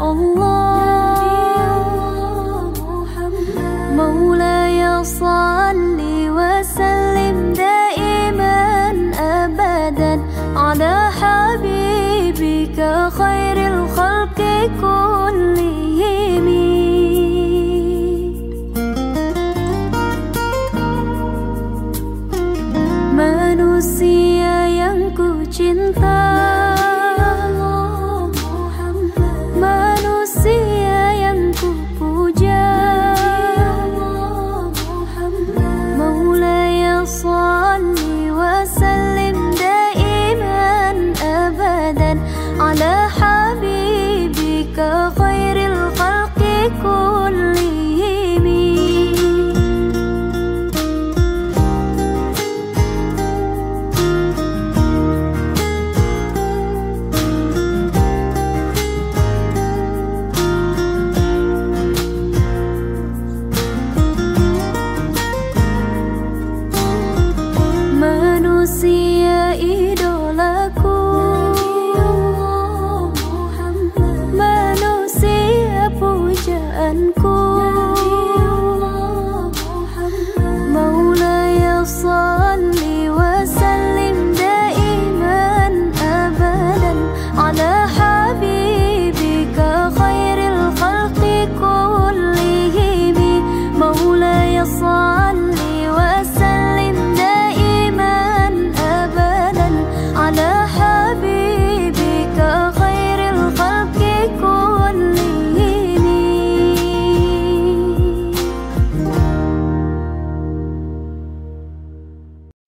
الله مولاي صل وسلم دائما أبدا على حبيبك خير الخلق كلهم. Manusia yang ku cinta على heavy